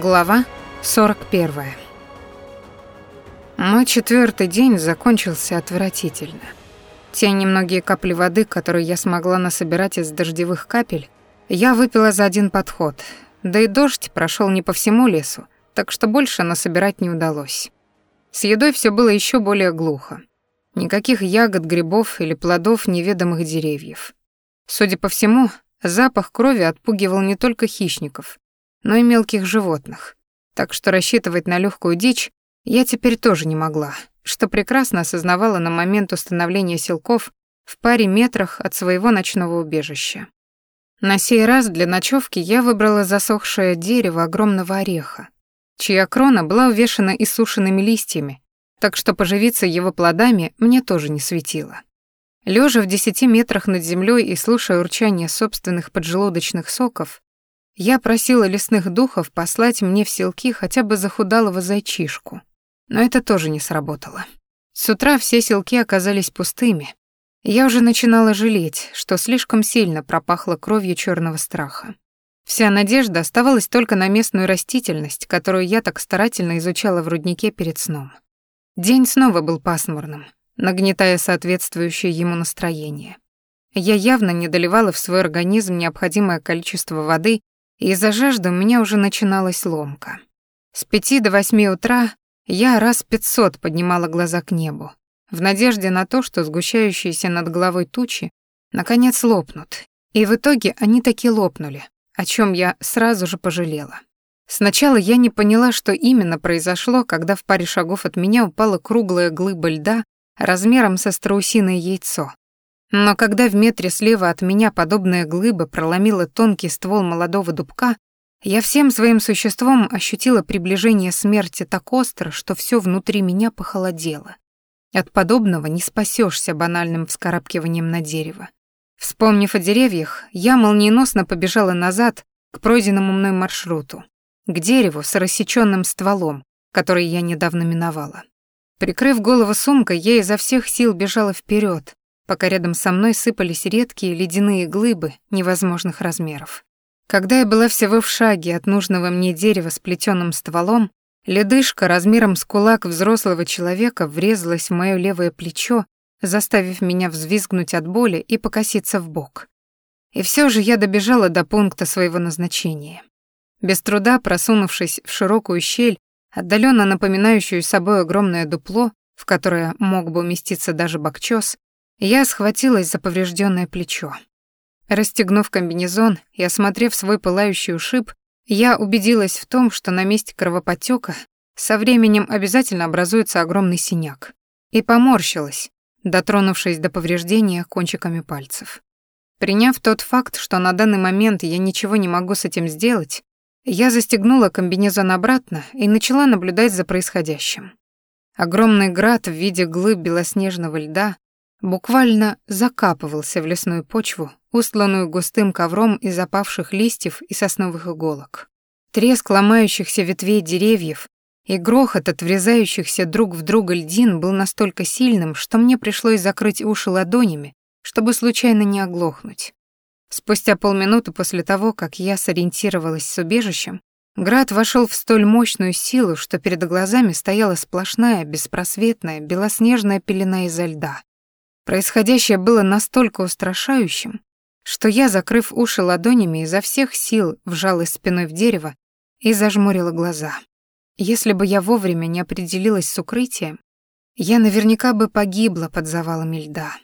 Глава 41. Мой четвертый день закончился отвратительно. Те немногие капли воды, которые я смогла насобирать из дождевых капель, я выпила за один подход. Да и дождь прошел не по всему лесу, так что больше насобирать не удалось. С едой все было еще более глухо. Никаких ягод, грибов или плодов неведомых деревьев. Судя по всему, запах крови отпугивал не только хищников, но и мелких животных. Так что рассчитывать на легкую дичь я теперь тоже не могла, что прекрасно осознавала на момент установления силков в паре метрах от своего ночного убежища. На сей раз для ночевки я выбрала засохшее дерево огромного ореха, чья крона была увешана иссушенными листьями, так что поживиться его плодами мне тоже не светило. Лежа в десяти метрах над землей и слушая урчание собственных поджелудочных соков, я просила лесных духов послать мне в селки хотя бы захудалого зайчишку. Но это тоже не сработало. С утра все селки оказались пустыми. Я уже начинала жалеть, что слишком сильно пропахло кровью черного страха. Вся надежда оставалась только на местную растительность, которую я так старательно изучала в руднике перед сном. День снова был пасмурным, нагнетая соответствующее ему настроение. Я явно не доливала в свой организм необходимое количество воды из-за жажды у меня уже начиналась ломка. С пяти до восьми утра я раз пятьсот поднимала глаза к небу, в надежде на то, что сгущающиеся над головой тучи наконец лопнут. И в итоге они таки лопнули, о чем я сразу же пожалела. Сначала я не поняла, что именно произошло, когда в паре шагов от меня упала круглая глыба льда размером со страусиное яйцо, но когда в метре слева от меня подобная глыба проломила тонкий ствол молодого дубка, я всем своим существом ощутила приближение смерти так остро, что все внутри меня похолодело. От подобного не спасешься банальным вскарабкиванием на дерево. Вспомнив о деревьях, я молниеносно побежала назад к пройденному мной маршруту, к дереву с рассеченным стволом, который я недавно миновала. Прикрыв голову сумкой, я изо всех сил бежала вперед, пока рядом со мной сыпались редкие ледяные глыбы невозможных размеров. Когда я была всего в шаге от нужного мне дерева с плетёным стволом, ледышка размером с кулак взрослого человека врезалась в моё левое плечо, заставив меня взвизгнуть от боли и покоситься в бок. И всё же я добежала до пункта своего назначения. Без труда просунувшись в широкую щель, отдалённо напоминающую собой огромное дупло, в которое мог бы уместиться даже бокчёс, я схватилась за поврежденное плечо. Расстегнув комбинезон и осмотрев свой пылающий ушиб, я убедилась в том, что на месте кровоподтека со временем обязательно образуется огромный синяк. И поморщилась, дотронувшись до повреждения кончиками пальцев. Приняв тот факт, что на данный момент я ничего не могу с этим сделать, я застегнула комбинезон обратно и начала наблюдать за происходящим. Огромный град в виде глыб белоснежного льда буквально закапывался в лесную почву, устланную густым ковром из опавших листьев и сосновых иголок. Треск ломающихся ветвей деревьев и грохот от врезающихся друг в друга льдин был настолько сильным, что мне пришлось закрыть уши ладонями, чтобы случайно не оглохнуть. Спустя полминуты после того, как я сориентировалась с убежищем, град вошел в столь мощную силу, что перед глазами стояла сплошная, беспросветная, белоснежная пелена изо льда. Происходящее было настолько устрашающим, что я, закрыв уши ладонями, изо всех сил вжалась спиной в дерево и зажмурила глаза. Если бы я вовремя не определилась с укрытием, я наверняка бы погибла под завалами льда.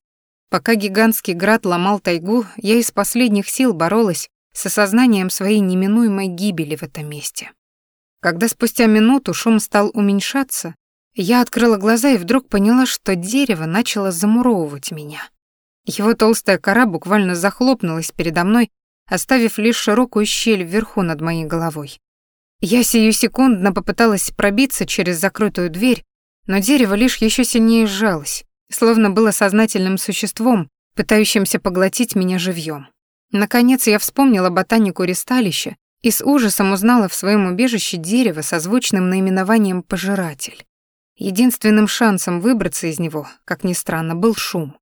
Пока гигантский град ломал тайгу, я из последних сил боролась с осознанием своей неминуемой гибели в этом месте. Когда спустя минуту шум стал уменьшаться, я открыла глаза и вдруг поняла, что дерево начало замуровывать меня. Его толстая кора буквально захлопнулась передо мной, оставив лишь широкую щель вверху над моей головой. Я сию секундно попыталась пробиться через закрытую дверь, но дерево лишь еще сильнее сжалось, словно было сознательным существом, пытающимся поглотить меня живьем. Наконец я вспомнила ботанику ристалища и с ужасом узнала в своем убежище дерево со звучным наименованием «пожиратель». Единственным шансом выбраться из него, как ни странно, был шум.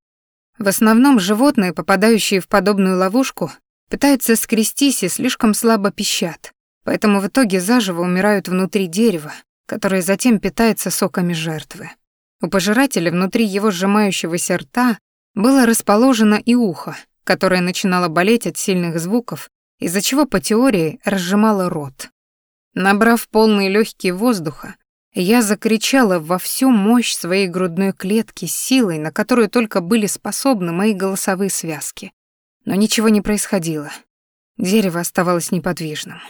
В основном животные, попадающие в подобную ловушку, пытаются скрестись и слишком слабо пищат, поэтому в итоге заживо умирают внутри дерева, которое затем питается соками жертвы. У пожирателя внутри его сжимающегося рта было расположено и ухо, которое начинало болеть от сильных звуков, из-за чего, по теории, разжимало рот. Набрав полные легкие воздуха, я закричала во всю мощь своей грудной клетки силой, на которую только были способны мои голосовые связки. Но ничего не происходило. Дерево оставалось неподвижным.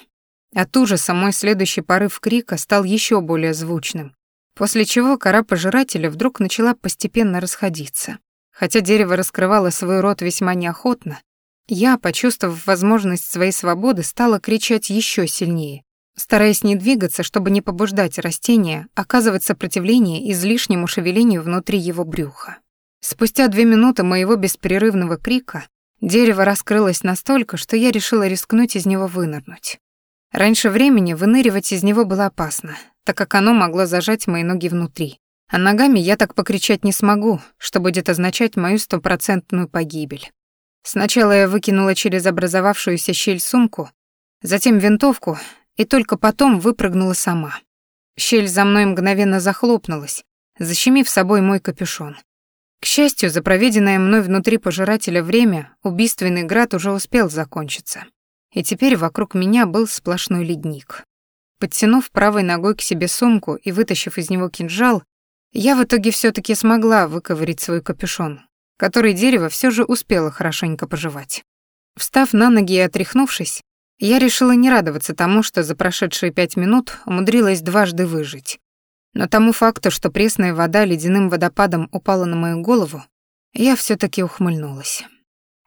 От ужаса мой следующий порыв крика стал еще более звучным, после чего кора пожирателя вдруг начала постепенно расходиться. Хотя дерево раскрывало свой рот весьма неохотно, я, почувствовав возможность своей свободы, стала кричать еще сильнее, стараясь не двигаться, чтобы не побуждать растение оказывать сопротивление излишнему шевелению внутри его брюха. Спустя две минуты моего беспрерывного крика дерево раскрылось настолько, что я решила рискнуть из него вынырнуть. Раньше времени выныривать из него было опасно, так как оно могло зажать мои ноги внутри. А ногами я так покричать не смогу, что будет означать мою стопроцентную погибель. Сначала я выкинула через образовавшуюся щель сумку, затем винтовку и только потом выпрыгнула сама. Щель за мной мгновенно захлопнулась, защемив собой мой капюшон. К счастью, за проведенное мной внутри пожирателя время убийственный град уже успел закончиться. И теперь вокруг меня был сплошной ледник. Подтянув правой ногой к себе сумку и вытащив из него кинжал, я в итоге все таки смогла выковырить свой капюшон, который дерево все же успело хорошенько пожевать. Встав на ноги и отряхнувшись, я решила не радоваться тому, что за прошедшие пять минут умудрилась дважды выжить. Но тому факту, что пресная вода ледяным водопадом упала на мою голову, я все таки ухмыльнулась.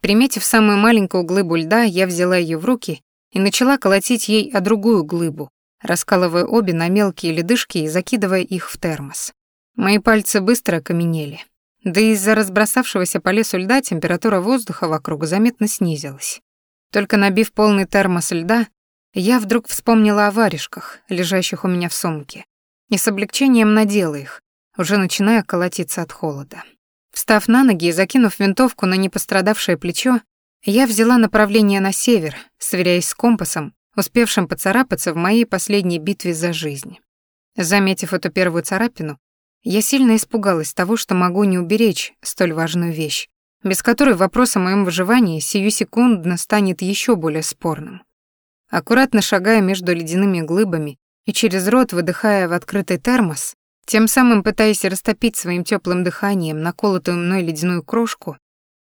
Приметив самую маленькую глыбу льда, я взяла ее в руки и начала колотить ей о другую глыбу, раскалывая обе на мелкие ледышки и закидывая их в термос. Мои пальцы быстро окаменели. Да и из-за разбросавшегося по лесу льда температура воздуха вокруг заметно снизилась. Только набив полный термос льда, я вдруг вспомнила о варежках, лежащих у меня в сумке, и с облегчением надела их, уже начиная колотиться от холода. Встав на ноги и закинув винтовку на непострадавшее плечо, я взяла направление на север, сверяясь с компасом, успевшим поцарапаться в моей последней битве за жизнь. Заметив эту первую царапину, я сильно испугалась того, что могу не уберечь столь важную вещь, без которой вопрос о моем выживании сиюсекундно станет еще более спорным. Аккуратно шагая между ледяными глыбами и через рот выдыхая в открытый термос, тем самым пытаясь растопить своим теплым дыханием наколотую мной ледяную крошку,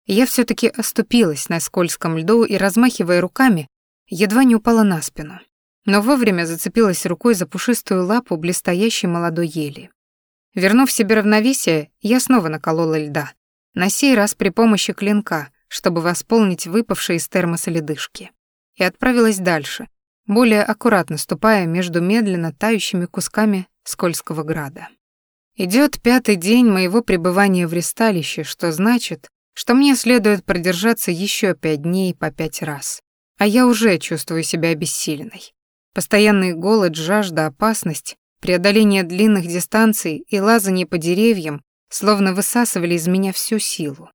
я все таки оступилась на скользком льду и, размахивая руками, едва не упала на спину, но вовремя зацепилась рукой за пушистую лапу блестящей молодой ели. Вернув себе равновесие, я снова наколола льда, на сей раз при помощи клинка, чтобы восполнить выпавшие из термоса ледышки. И отправилась дальше, более аккуратно ступая между медленно тающими кусками скользкого града. Идет пятый день моего пребывания в ресталище, что значит, что мне следует продержаться еще пять дней по пять раз. А я уже чувствую себя обессиленной. Постоянный голод, жажда, опасность, преодоление длинных дистанций и лазание по деревьям словно высасывали из меня всю силу.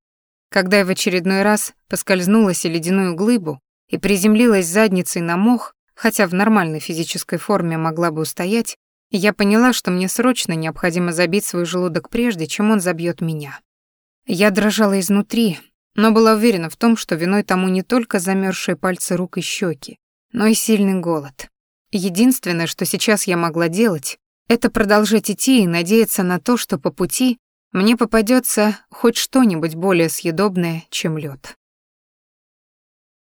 Когда я в очередной раз поскользнулась о ледяную глыбу и приземлилась задницей на мох, хотя в нормальной физической форме могла бы устоять, я поняла, что мне срочно необходимо забить свой желудок прежде, чем он забьет меня. Я дрожала изнутри, но была уверена в том, что виной тому не только замерзшие пальцы рук и щеки, но и сильный голод. Единственное, что сейчас я могла делать, это продолжать идти и надеяться на то, что по пути мне попадется хоть что-нибудь более съедобное, чем лед.